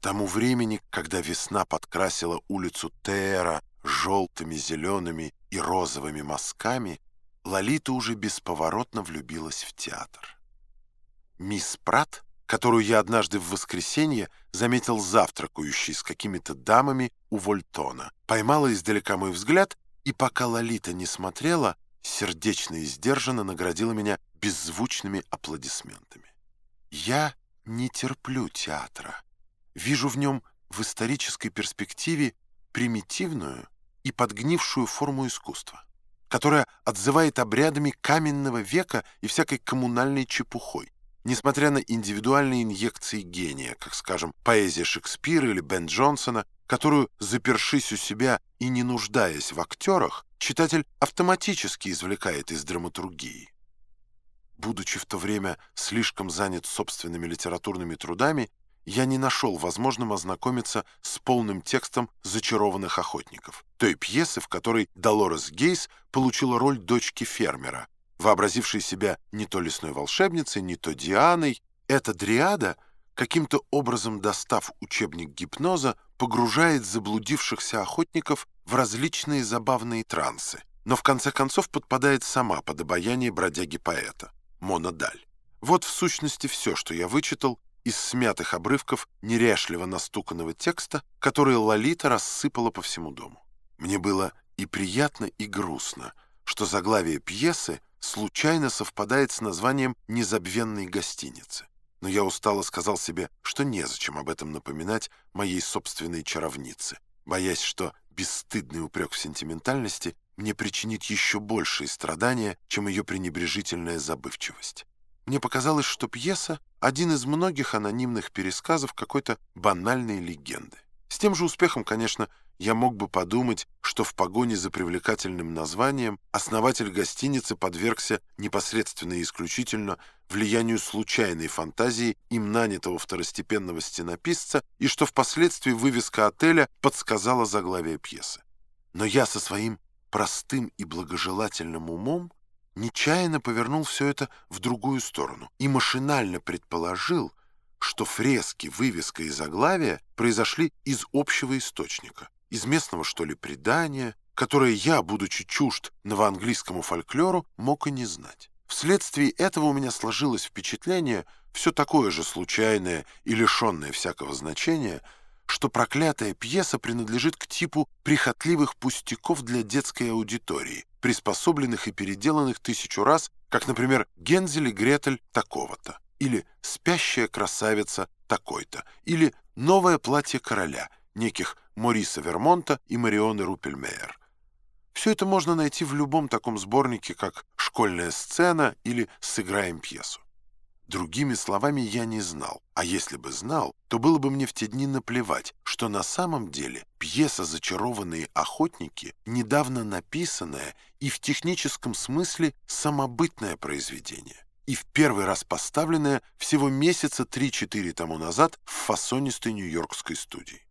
тому времени, когда весна подкрасила улицу Тера желтыми, зелеными и розовыми мазками, Лолита уже бесповоротно влюбилась в театр. Мисс Прат, которую я однажды в воскресенье заметил завтракающей с какими-то дамами у Вольтона, поймала издалека мой взгляд, и пока Лолита не смотрела, сердечно и сдержанно наградила меня беззвучными аплодисментами. Я не терплю театра. Вижу в нем в исторической перспективе примитивную и подгнившую форму искусства, которая отзывает обрядами каменного века и всякой коммунальной чепухой, несмотря на индивидуальные инъекции гения, как, скажем, поэзия Шекспира или Бен Джонсона, которую, запершись у себя и не нуждаясь в актерах, читатель автоматически извлекает из драматургии. Будучи в то время слишком занят собственными литературными трудами, я не нашел возможным ознакомиться с полным текстом «Зачарованных охотников», той пьесы, в которой Долорес Гейс получила роль дочки фермера, вообразившей себя не то лесной волшебницей, не то Дианой. Эта дриада, каким-то образом достав учебник гипноза, погружает заблудившихся охотников в различные забавные трансы, но в конце концов подпадает сама под обаяние бродяги-поэта, Мона Даль. Вот в сущности все, что я вычитал из смятых обрывков неряшливо настуканного текста, который Лолита рассыпала по всему дому. Мне было и приятно, и грустно, что заглавие пьесы случайно совпадает с названием незабвенной гостиницы. Но я устало сказал себе, что незачем об этом напоминать моей собственной чаровнице, боясь, что бесстыдный упрек в сентиментальности мне причинит еще большие страдания, чем ее пренебрежительная забывчивость. Мне показалось, что пьеса — один из многих анонимных пересказов какой-то банальной легенды. С тем же успехом, конечно, я мог бы подумать, что в погоне за привлекательным названием основатель гостиницы подвергся непосредственно и исключительно влиянию случайной фантазии им нанятого второстепенного стенописца и что впоследствии вывеска отеля подсказала заглавие пьесы. Но я со своим простым и благожелательным умом нечаянно повернул все это в другую сторону и машинально предположил, что фрески, вывеска и заглавие произошли из общего источника, из местного, что ли, предания, которое я, будучи чужд новоанглийскому фольклору, мог и не знать. Вследствие этого у меня сложилось впечатление, все такое же случайное и лишенное всякого значения – что проклятая пьеса принадлежит к типу прихотливых пустяков для детской аудитории, приспособленных и переделанных тысячу раз, как, например, «Гензель и Гретель такого-то», или «Спящая красавица такой-то», или «Новое платье короля» неких Мориса Вермонта и Марионы Рупельмейер. Все это можно найти в любом таком сборнике, как «Школьная сцена» или «Сыграем пьесу». Другими словами, я не знал. А если бы знал, то было бы мне в те дни наплевать, что на самом деле пьеса «Зачарованные охотники» недавно написанная и в техническом смысле самобытное произведение. И в первый раз поставленное всего месяца 3-4 тому назад в фасонистой нью-йоркской студии.